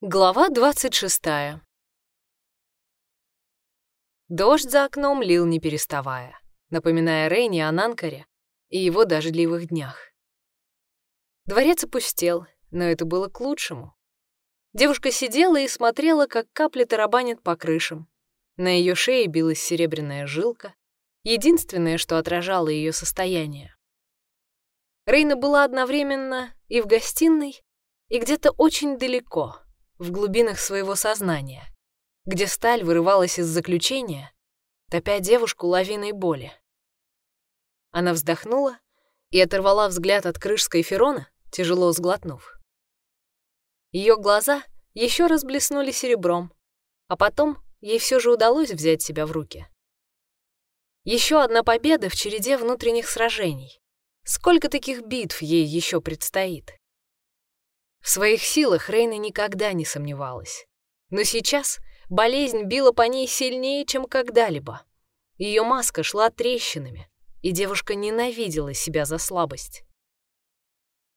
Глава 26. Дождь за окном лил не переставая, напоминая Рейни о Нанкаре и его дождливых днях. Дворец опустел, но это было к лучшему. Девушка сидела и смотрела, как капли тарабанят по крышам. На ее шее билась серебряная жилка, единственное, что отражало ее состояние. Рейна была одновременно и в гостиной, и где-то очень далеко — в глубинах своего сознания, где сталь вырывалась из заключения, топя девушку лавиной боли. Она вздохнула и оторвала взгляд от крыш Скайферона, тяжело сглотнув. Ее глаза еще раз блеснули серебром, а потом ей все же удалось взять себя в руки. Еще одна победа в череде внутренних сражений. Сколько таких битв ей еще предстоит? В своих силах Рейна никогда не сомневалась. Но сейчас болезнь била по ней сильнее, чем когда-либо. Ее маска шла трещинами, и девушка ненавидела себя за слабость.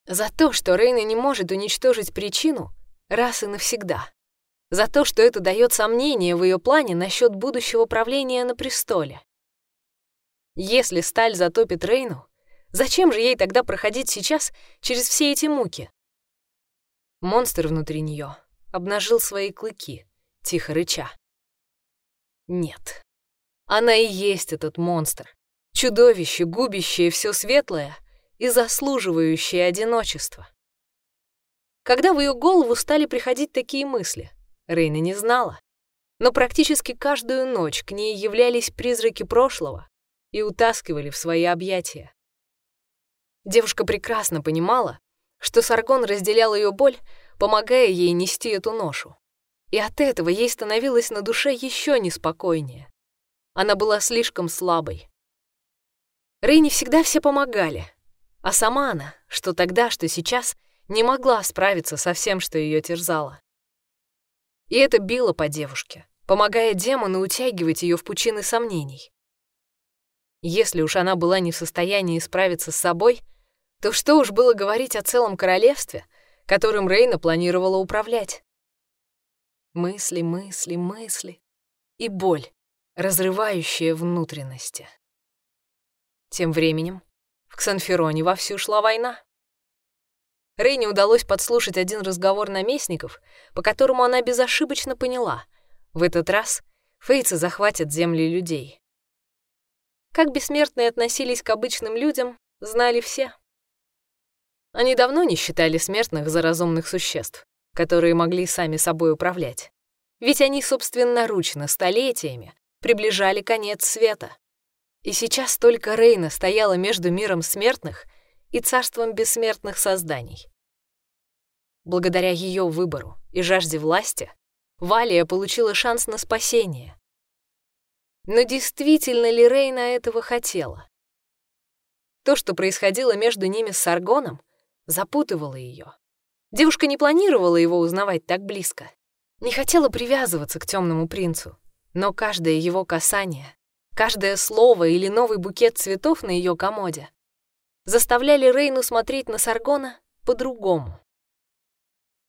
За то, что Рейна не может уничтожить причину раз и навсегда. За то, что это дает сомнение в ее плане насчет будущего правления на престоле. Если сталь затопит Рейну, зачем же ей тогда проходить сейчас через все эти муки? Монстр внутри нее обнажил свои клыки, тихо рыча. Нет, она и есть этот монстр. Чудовище, губящее все светлое и заслуживающее одиночества. Когда в ее голову стали приходить такие мысли, Рейна не знала, но практически каждую ночь к ней являлись призраки прошлого и утаскивали в свои объятия. Девушка прекрасно понимала, что Саргон разделял ее боль, помогая ей нести эту ношу. И от этого ей становилось на душе еще неспокойнее. Она была слишком слабой. Рейне всегда все помогали, а сама она, что тогда, что сейчас, не могла справиться со всем, что ее терзало. И это било по девушке, помогая демону утягивать ее в пучины сомнений. Если уж она была не в состоянии справиться с собой, то что уж было говорить о целом королевстве, которым Рейна планировала управлять? Мысли, мысли, мысли и боль, разрывающая внутренности. Тем временем в Ксанфероне вовсю шла война. Рейне удалось подслушать один разговор наместников, по которому она безошибочно поняла — в этот раз фейцы захватят земли людей. Как бессмертные относились к обычным людям, знали все. Они давно не считали смертных за разумных существ, которые могли сами собой управлять. Ведь они собственноручно столетиями приближали конец света. И сейчас только Рейна стояла между миром смертных и царством бессмертных созданий. Благодаря ее выбору и жажде власти Валия получила шанс на спасение. Но действительно ли Рейна этого хотела? То, что происходило между ними с Саргоном, запутывало ее. Девушка не планировала его узнавать так близко. Не хотела привязываться к темному принцу, но каждое его касание, каждое слово или новый букет цветов на ее комоде заставляли Рейну смотреть на Саргона по-другому.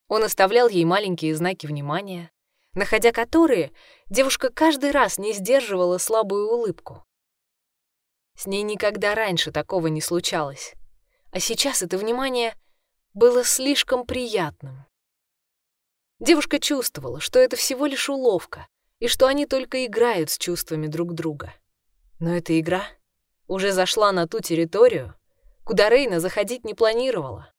Он оставлял ей маленькие знаки внимания, находя которые, девушка каждый раз не сдерживала слабую улыбку. С ней никогда раньше такого не случалось а сейчас это внимание было слишком приятным. Девушка чувствовала, что это всего лишь уловка, и что они только играют с чувствами друг друга. Но эта игра уже зашла на ту территорию, куда Рейна заходить не планировала.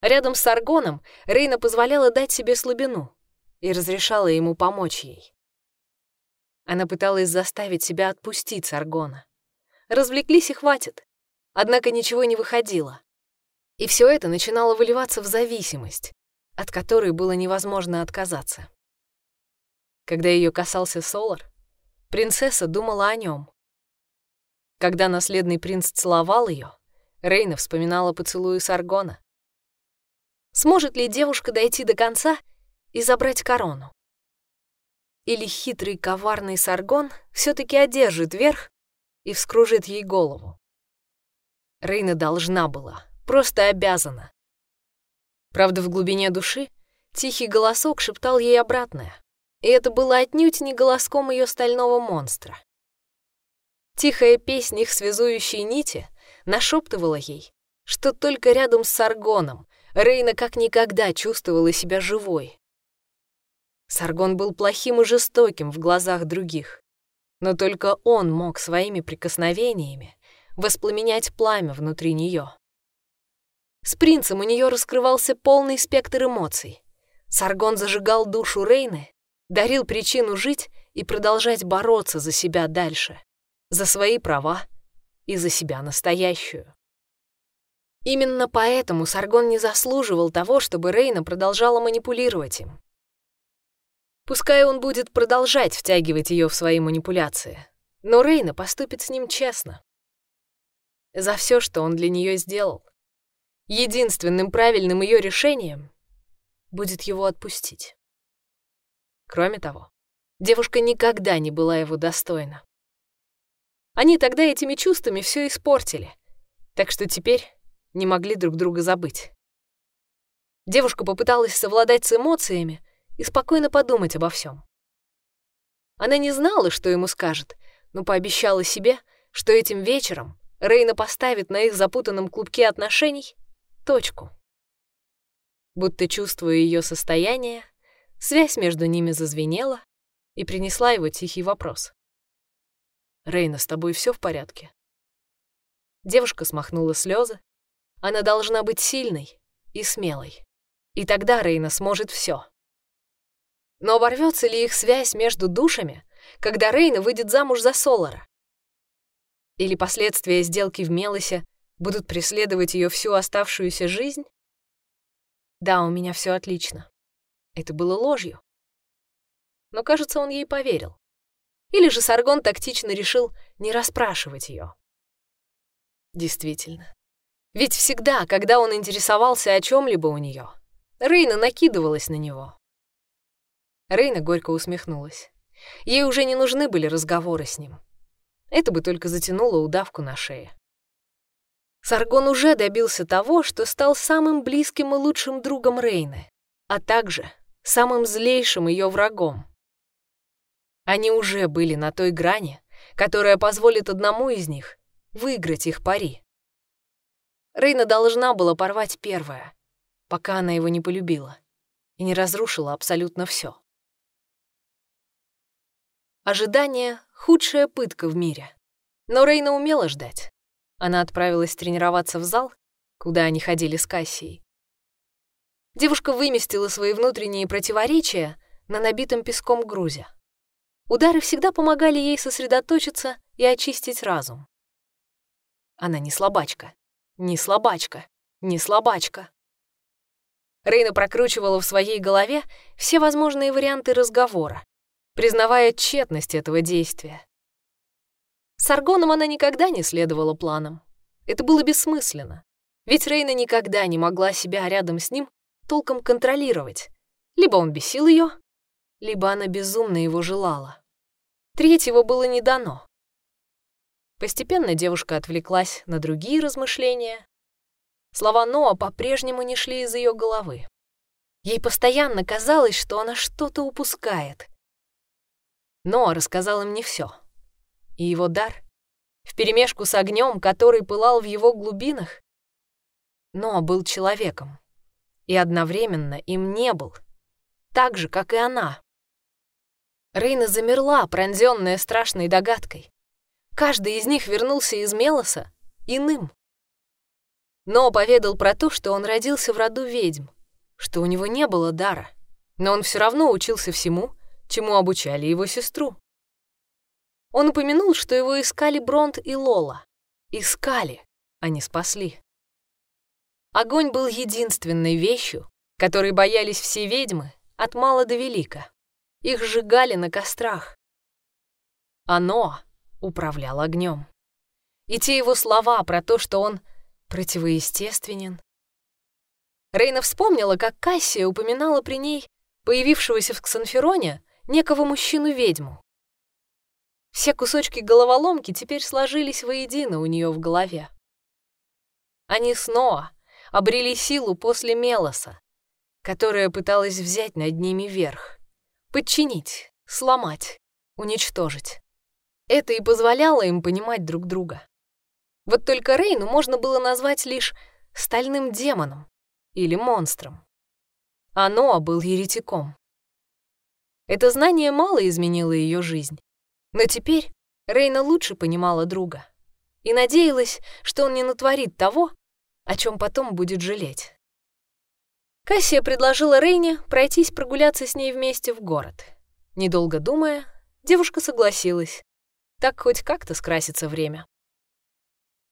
Рядом с Аргоном Рейна позволяла дать себе слабину и разрешала ему помочь ей. Она пыталась заставить себя отпустить Саргона. Развлеклись и хватит. Однако ничего не выходило. И все это начинало выливаться в зависимость, от которой было невозможно отказаться. Когда ее касался Солар, принцесса думала о нем. Когда наследный принц целовал ее, Рейна вспоминала поцелуи Саргона. Сможет ли девушка дойти до конца и забрать корону? Или хитрый коварный Саргон все таки одержит верх и вскружит ей голову? Рейна должна была, просто обязана. Правда, в глубине души Тихий голосок шептал ей обратное, и это было отнюдь не голоском ее стального монстра. Тихая песня их связующей нити нашептывала ей, что только рядом с Саргоном Рейна как никогда чувствовала себя живой. Саргон был плохим и жестоким в глазах других, но только он мог своими прикосновениями воспламенять пламя внутри нее. С принцем у нее раскрывался полный спектр эмоций. Саргон зажигал душу Рейны, дарил причину жить и продолжать бороться за себя дальше, за свои права и за себя настоящую. Именно поэтому Саргон не заслуживал того, чтобы Рейна продолжала манипулировать им. Пускай он будет продолжать втягивать ее в свои манипуляции, но Рейна поступит с ним честно. За все, что он для нее сделал. Единственным правильным ее решением будет его отпустить. Кроме того, девушка никогда не была его достойна. Они тогда этими чувствами все испортили, так что теперь не могли друг друга забыть. Девушка попыталась совладать с эмоциями и спокойно подумать обо всем. Она не знала, что ему скажет, но пообещала себе, что этим вечером Рейна поставит на их запутанном клубке отношений точку. Будто чувствуя ее состояние, связь между ними зазвенела и принесла его тихий вопрос. «Рейна, с тобой все в порядке?» Девушка смахнула слезы. Она должна быть сильной и смелой. И тогда Рейна сможет все. Но оборвется ли их связь между душами, когда Рейна выйдет замуж за Солара? Или последствия сделки в Мелосе будут преследовать ее всю оставшуюся жизнь? Да, у меня все отлично. Это было ложью. Но, кажется, он ей поверил. Или же Саргон тактично решил не расспрашивать ее. Действительно. Ведь всегда, когда он интересовался о чем-либо у нее, Рейна накидывалась на него. Рейна горько усмехнулась. Ей уже не нужны были разговоры с ним. Это бы только затянуло удавку на шее. Саргон уже добился того, что стал самым близким и лучшим другом Рейны, а также самым злейшим ее врагом. Они уже были на той грани, которая позволит одному из них выиграть их пари. Рейна должна была порвать первое, пока она его не полюбила и не разрушила абсолютно все. Ожидание — худшая пытка в мире. Но Рейна умела ждать. Она отправилась тренироваться в зал, куда они ходили с Кассией. Девушка выместила свои внутренние противоречия на набитом песком грузе. Удары всегда помогали ей сосредоточиться и очистить разум. Она не слабачка, не слабачка, не слабачка. Рейна прокручивала в своей голове все возможные варианты разговора, признавая тщетность этого действия. С Аргоном она никогда не следовала планам. Это было бессмысленно. Ведь Рейна никогда не могла себя рядом с ним толком контролировать. Либо он бесил ее, либо она безумно его желала. Третьего было не дано. Постепенно девушка отвлеклась на другие размышления. Слова Ноа по-прежнему не шли из ее головы. Ей постоянно казалось, что она что-то упускает, но рассказал им не все. И его дар, вперемешку с огнем, который пылал в его глубинах, но был человеком, и одновременно им не был, так же, как и она. Рейна замерла, пронзенная страшной догадкой. Каждый из них вернулся из Мелоса иным. Но поведал про то, что он родился в роду ведьм, что у него не было дара, но он все равно учился всему, чему обучали его сестру. Он упомянул, что его искали Бронт и Лола. Искали, а не спасли. Огонь был единственной вещью, которой боялись все ведьмы от мала до велика. Их сжигали на кострах. Оно управляло огнем. И те его слова про то, что он противоестественен. Рейна вспомнила, как Кассия упоминала при ней появившегося в Ксанфероне некого мужчину-ведьму. Все кусочки головоломки теперь сложились воедино у нее в голове. Они снова обрели силу после Мелоса, которая пыталась взять над ними верх, подчинить, сломать, уничтожить. Это и позволяло им понимать друг друга. Вот только Рейну можно было назвать лишь стальным демоном или монстром. А Ноа был еретиком. Это знание мало изменило ее жизнь. Но теперь Рейна лучше понимала друга и надеялась, что он не натворит того, о чем потом будет жалеть. Кассия предложила Рейне пройтись прогуляться с ней вместе в город. Недолго думая, девушка согласилась. Так хоть как-то скрасится время.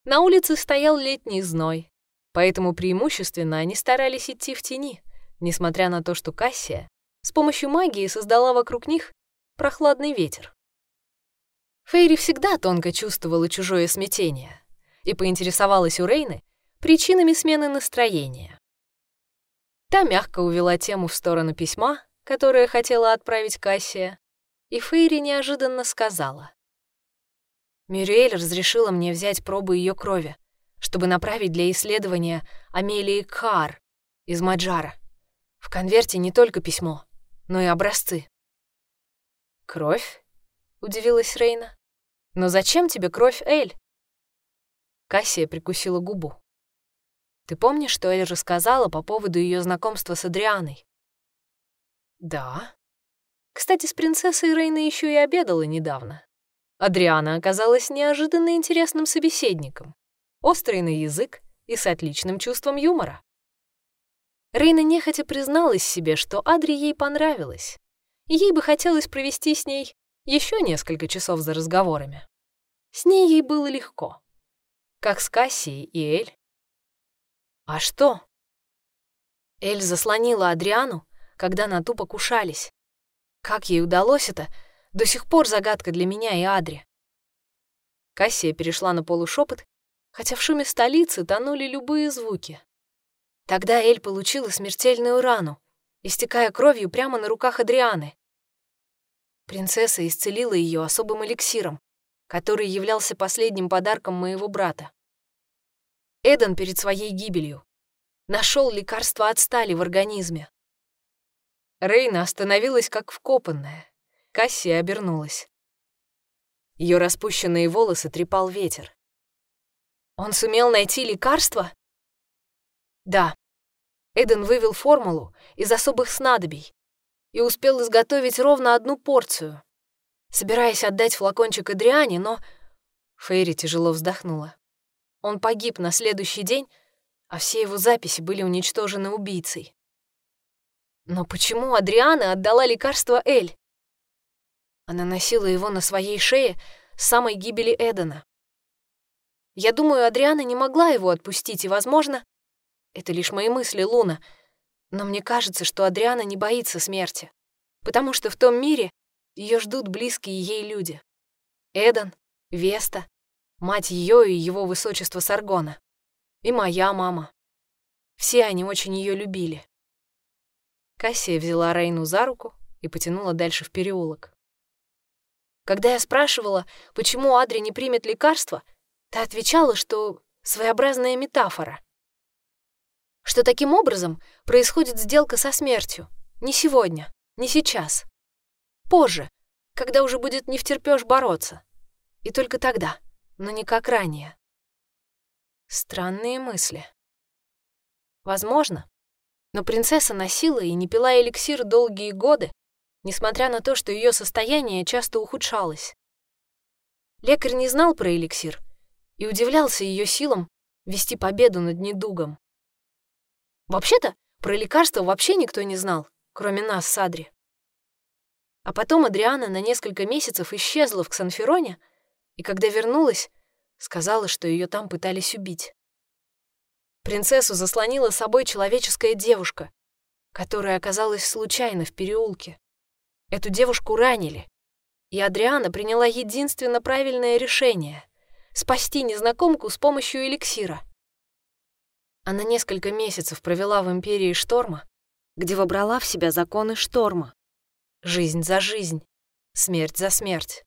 На улице стоял летний зной, поэтому преимущественно они старались идти в тени, несмотря на то, что Кассия с помощью магии создала вокруг них прохладный ветер. Фейри всегда тонко чувствовала чужое смятение и поинтересовалась у Рейны причинами смены настроения. Та мягко увела тему в сторону письма, которое хотела отправить Кассия, и Фейри неожиданно сказала. Мюриэль разрешила мне взять пробу ее крови, чтобы направить для исследования Амелии Кар из Маджара. В конверте не только письмо, но и образцы. «Кровь?» — удивилась Рейна. «Но зачем тебе кровь, Эль?» Кассия прикусила губу. «Ты помнишь, что Эль рассказала по поводу ее знакомства с Адрианой?» «Да». Кстати, с принцессой Рейна еще и обедала недавно. Адриана оказалась неожиданно интересным собеседником, острый на язык и с отличным чувством юмора. Рейна нехотя призналась себе, что Адри ей понравилась, ей бы хотелось провести с ней еще несколько часов за разговорами. С ней ей было легко, как с Кассией и Эль. А что? Эль заслонила Адриану, когда на ту покушались. Как ей удалось это, до сих пор загадка для меня и Адри. Кассия перешла на полушепот, хотя в шуме столицы тонули любые звуки. Тогда Эль получила смертельную рану, истекая кровью прямо на руках Адрианы. Принцесса исцелила ее особым эликсиром, который являлся последним подарком моего брата. Эден перед своей гибелью нашел лекарство от стали в организме. Рейна остановилась как вкопанная. Кассия обернулась. Ее распущенные волосы трепал ветер. Он сумел найти лекарство? Да. Эден вывел формулу из особых снадобий и успел изготовить ровно одну порцию, собираясь отдать флакончик Адриане, но... Фейри тяжело вздохнула. Он погиб на следующий день, а все его записи были уничтожены убийцей. Но почему Адриана отдала лекарство Эль? Она носила его на своей шее с самой гибели Эдена. Я думаю, Адриана не могла его отпустить, и, возможно, это лишь мои мысли, Луна, но мне кажется, что Адриана не боится смерти, потому что в том мире ее ждут близкие ей люди. Эден, Веста, мать ее и его высочество Саргона, и моя мама. Все они очень ее любили. Кассия взяла Рейну за руку и потянула дальше в переулок. Когда я спрашивала, почему Адри не примет лекарство, та отвечала, что своеобразная метафора. Что таким образом происходит сделка со смертью. Не сегодня, не сейчас. Позже, когда уже будет не втерпёшь бороться. И только тогда, но не как ранее. Странные мысли. Возможно. Но принцесса носила и не пила эликсир долгие годы, несмотря на то, что ее состояние часто ухудшалось. Лекарь не знал про эликсир и удивлялся ее силам вести победу над недугом. Вообще-то, про лекарство вообще никто не знал, кроме нас с Адри. А потом Адриана на несколько месяцев исчезла в Ксанфероне, и когда вернулась, сказала, что ее там пытались убить. Принцессу заслонила собой человеческая девушка, которая оказалась случайно в переулке. Эту девушку ранили, и Адриана приняла единственно правильное решение — спасти незнакомку с помощью эликсира. Она несколько месяцев провела в Империи Шторма, где вобрала в себя законы Шторма. Жизнь за жизнь, смерть за смерть.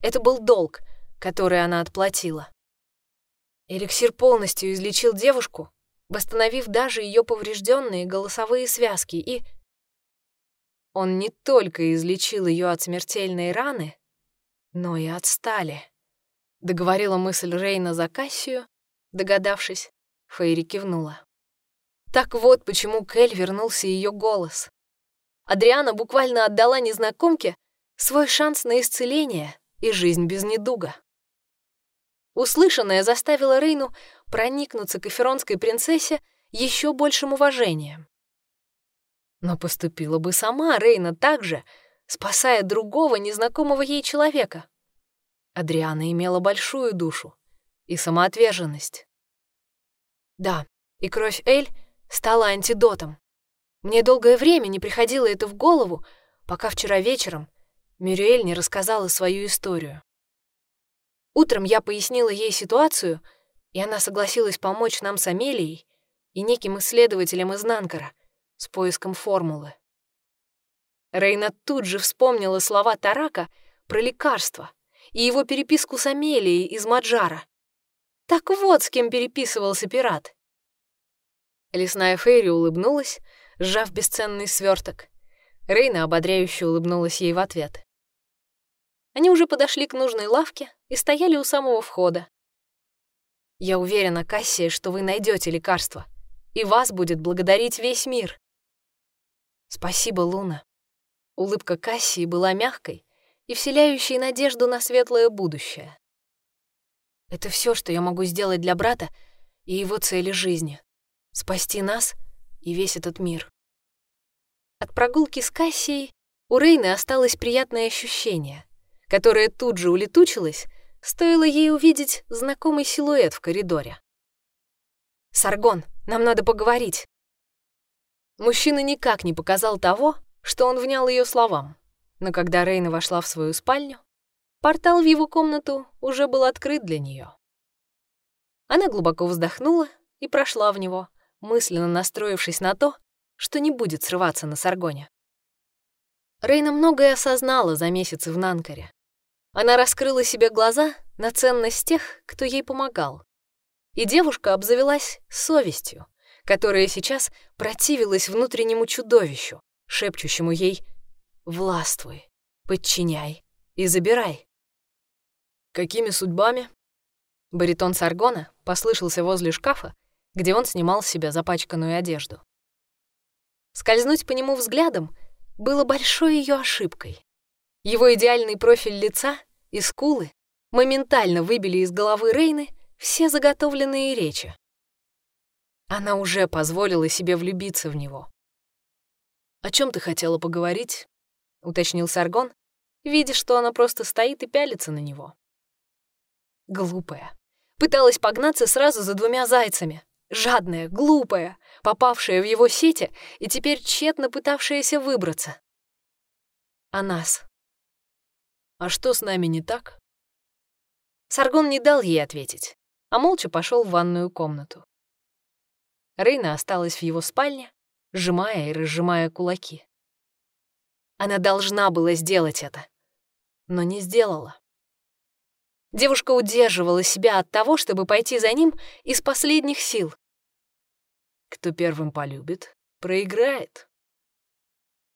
Это был долг, который она отплатила. Эликсир полностью излечил девушку, восстановив даже ее поврежденные голосовые связки, и... Он не только излечил ее от смертельной раны, но и от стали. Договорила мысль Рейна за Кассию, догадавшись, Фейри кивнула. Так вот, почему Кель вернулся ее голос. Адриана буквально отдала незнакомке свой шанс на исцеление и жизнь без недуга. Услышанное заставило Рейну проникнуться к эфиронской принцессе еще большим уважением. Но поступила бы сама Рейна так же, спасая другого незнакомого ей человека. Адриана имела большую душу и самоотверженность. Да, и кровь Эль стала антидотом. Мне долгое время не приходило это в голову, пока вчера вечером Мюриэль не рассказала свою историю. Утром я пояснила ей ситуацию, и она согласилась помочь нам с Амелией и неким исследователем из Нанкара с поиском формулы. Рейна тут же вспомнила слова Тарака про лекарство и его переписку с Амелией из Маджара. Так вот, с кем переписывался пират. Лесная Фейри улыбнулась, сжав бесценный сверток. Рейна ободряюще улыбнулась ей в ответ. Они уже подошли к нужной лавке и стояли у самого входа. «Я уверена, Кассия, что вы найдете лекарство, и вас будет благодарить весь мир». «Спасибо, Луна». Улыбка Кассии была мягкой и вселяющей надежду на светлое будущее. «Это все, что я могу сделать для брата и его цели жизни спасти нас и весь этот мир. От прогулки с Кассией у Рейны осталось приятное ощущение, которое тут же улетучилось, стоило ей увидеть знакомый силуэт в коридоре. «Саргон, нам надо поговорить». Мужчина никак не показал того, что он внял ее словам, но когда Рейна вошла в свою спальню, портал в его комнату уже был открыт для нее. Она глубоко вздохнула и прошла в него, мысленно настроившись на то, что не будет срываться на Саргоне. Рейна многое осознала за месяцы в Нанкаре. Она раскрыла себе глаза на ценность тех, кто ей помогал. И девушка обзавелась совестью, которая сейчас противилась внутреннему чудовищу, шепчущему ей «Властвуй, подчиняй и забирай». «Какими судьбами?» Баритон Саргона послышался возле шкафа, где он снимал с себя запачканную одежду. Скользнуть по нему взглядом было большой ее ошибкой. Его идеальный профиль лица и скулы моментально выбили из головы Рейны все заготовленные речи. Она уже позволила себе влюбиться в него. «О чем ты хотела поговорить?» — уточнил Саргон, видя, что она просто стоит и пялится на него. Глупая. Пыталась погнаться сразу за двумя зайцами, жадная, глупая, попавшая в его сети и теперь тщетно пытавшаяся выбраться. А нас? А что с нами не так? Саргон не дал ей ответить, а молча пошел в ванную комнату. Рейна осталась в его спальне, сжимая и разжимая кулаки. Она должна была сделать это, но не сделала. Девушка удерживала себя от того, чтобы пойти за ним из последних сил. Кто первым полюбит, проиграет.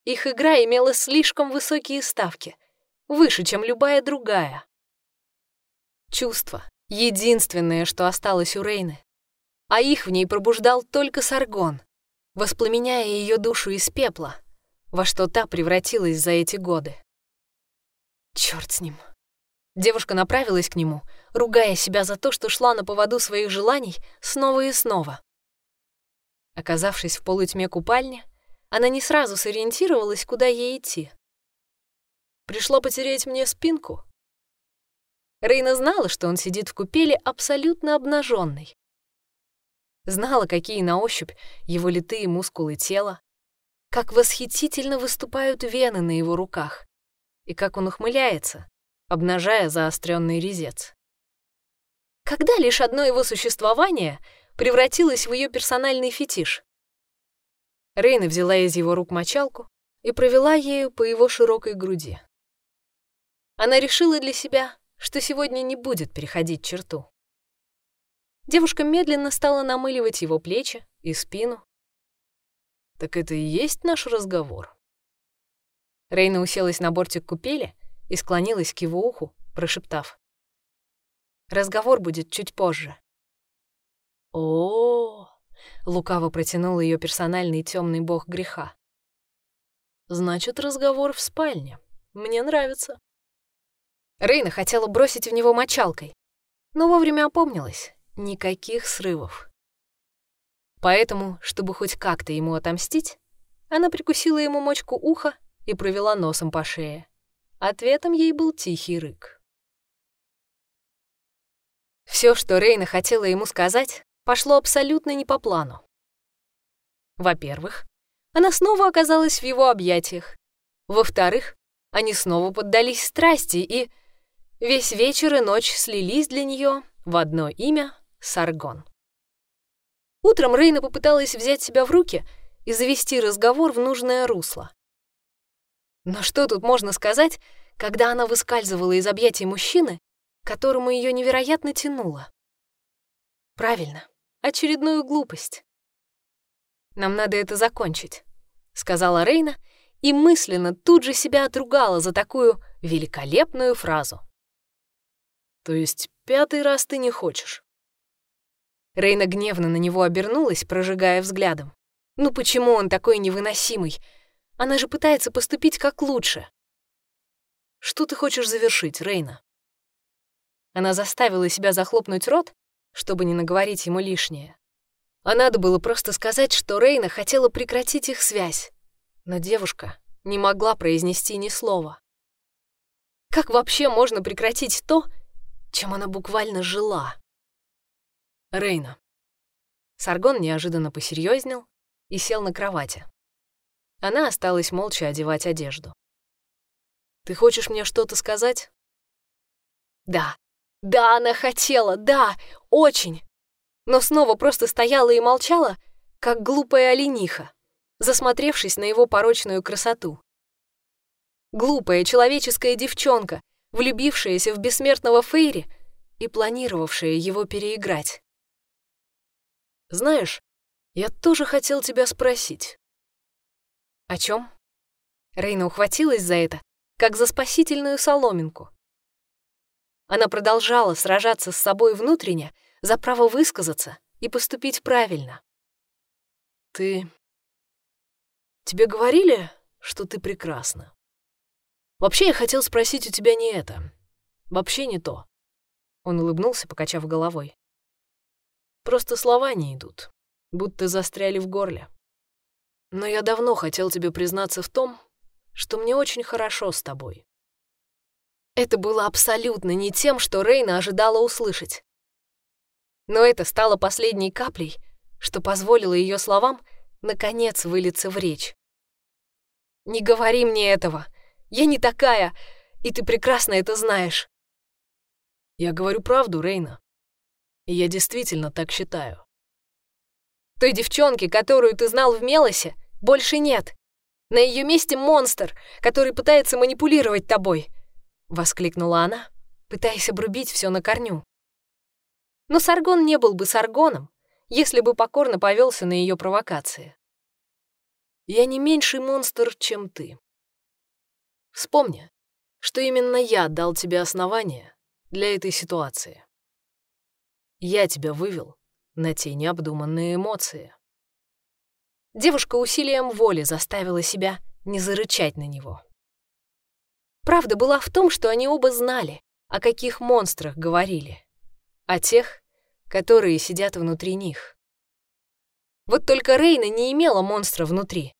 Их игра имела слишком высокие ставки, выше, чем любая другая. Чувство — единственное, что осталось у Рейны, а их в ней пробуждал только Саргон, воспламеняя ее душу из пепла, во что та превратилась за эти годы. Черт с ним. Девушка направилась к нему, ругая себя за то, что шла на поводу своих желаний снова и снова. Оказавшись в полутьме купальни, она не сразу сориентировалась, куда ей идти. Пришло потереть мне спинку. Рейна знала, что он сидит в купели абсолютно обнаженный. Знала, какие на ощупь его литые мускулы тела, как восхитительно выступают вены на его руках и как он ухмыляется, обнажая заостренный резец. Когда лишь одно его существование превратилось в ее персональный фетиш? Рейна взяла из его рук мочалку и провела ею по его широкой груди. Она решила для себя, что сегодня не будет переходить черту. Девушка медленно стала намыливать его плечи и спину. «Так это и есть наш разговор?» Рейна уселась на бортик купели и склонилась к его уху, прошептав. «Разговор будет чуть позже». О, -о, -о, лукаво протянул ее персональный темный бог греха. Значит, разговор в спальне. Мне нравится. Рейна хотела бросить в него мочалкой, но вовремя опомнилась. Никаких срывов. Поэтому, чтобы хоть как-то ему отомстить, она прикусила ему мочку уха и провела носом по шее. Ответом ей был тихий рык. Все, что Рейна хотела ему сказать, пошло абсолютно не по плану. Во-первых, она снова оказалась в его объятиях. Во-вторых, они снова поддались страсти, и весь вечер и ночь слились для нее в одно имя — Саргон. Утром Рейна попыталась взять себя в руки и завести разговор в нужное русло. Но что тут можно сказать, когда она выскальзывала из объятий мужчины, которому ее невероятно тянуло? Правильно, очередную глупость. Нам надо это закончить», — сказала Рейна и мысленно тут же себя отругала за такую великолепную фразу. «То есть пятый раз ты не хочешь?» Рейна гневно на него обернулась, прожигая взглядом. «Ну почему он такой невыносимый? Она же пытается поступить как лучше». «Что ты хочешь завершить, Рейна?» Она заставила себя захлопнуть рот, чтобы не наговорить ему лишнее. А надо было просто сказать, что Рейна хотела прекратить их связь. Но девушка не могла произнести ни слова. Как вообще можно прекратить то, чем она буквально жила? Рейна. Саргон неожиданно посерьезнел и сел на кровати. Она осталась молча одевать одежду. «Ты хочешь мне что-то сказать?» «Да, да, она хотела, да, очень!» но снова просто стояла и молчала, как глупая олениха, засмотревшись на его порочную красоту. Глупая человеческая девчонка, влюбившаяся в бессмертного Фейри и планировавшая его переиграть. «Знаешь, я тоже хотел тебя спросить». «О чем? Рейна ухватилась за это, как за спасительную соломинку. Она продолжала сражаться с собой внутренне, за право высказаться и поступить правильно. Ты... Тебе говорили, что ты прекрасна? Вообще я хотел спросить у тебя не это. Вообще не то. Он улыбнулся, покачав головой. Просто слова не идут, будто застряли в горле. Но я давно хотел тебе признаться в том, что мне очень хорошо с тобой. Это было абсолютно не тем, что Рейна ожидала услышать. Но это стало последней каплей, что позволило ее словам наконец вылиться в речь. «Не говори мне этого! Я не такая, и ты прекрасно это знаешь!» «Я говорю правду, Рейна. И я действительно так считаю». «Той девчонки, которую ты знал в Мелосе, больше нет. На ее месте монстр, который пытается манипулировать тобой!» — воскликнула она, пытаясь обрубить все на корню. Но Саргон не был бы Саргоном, если бы покорно повелся на ее провокации. «Я не меньший монстр, чем ты. Вспомни, что именно я дал тебе основания для этой ситуации. Я тебя вывел на те необдуманные эмоции». Девушка усилием воли заставила себя не зарычать на него. Правда была в том, что они оба знали, о каких монстрах говорили о тех, которые сидят внутри них. Вот только Рейна не имела монстра внутри.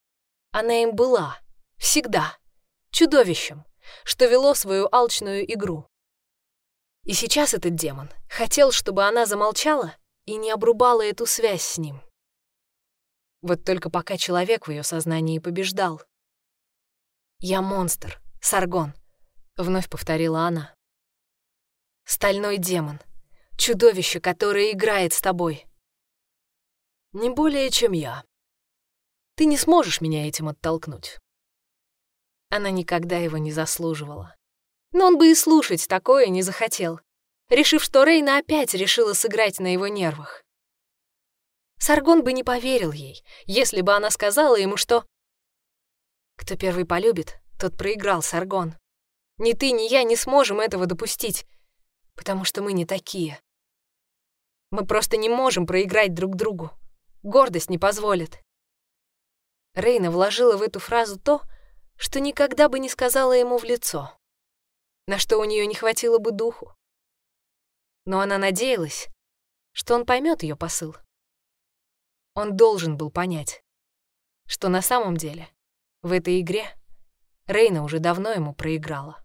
Она им была, всегда, чудовищем, что вело свою алчную игру. И сейчас этот демон хотел, чтобы она замолчала и не обрубала эту связь с ним. Вот только пока человек в ее сознании побеждал. «Я монстр, Саргон», — вновь повторила она. «Стальной демон, Чудовище, которое играет с тобой. Не более, чем я. Ты не сможешь меня этим оттолкнуть. Она никогда его не заслуживала. Но он бы и слушать такое не захотел. Решив, что Рейна опять решила сыграть на его нервах. Саргон бы не поверил ей, если бы она сказала ему, что... Кто первый полюбит, тот проиграл, Саргон. Ни ты, ни я не сможем этого допустить, потому что мы не такие. Мы просто не можем проиграть друг другу. Гордость не позволит. Рейна вложила в эту фразу то, что никогда бы не сказала ему в лицо, на что у нее не хватило бы духу. Но она надеялась, что он поймет ее посыл. Он должен был понять, что на самом деле в этой игре Рейна уже давно ему проиграла.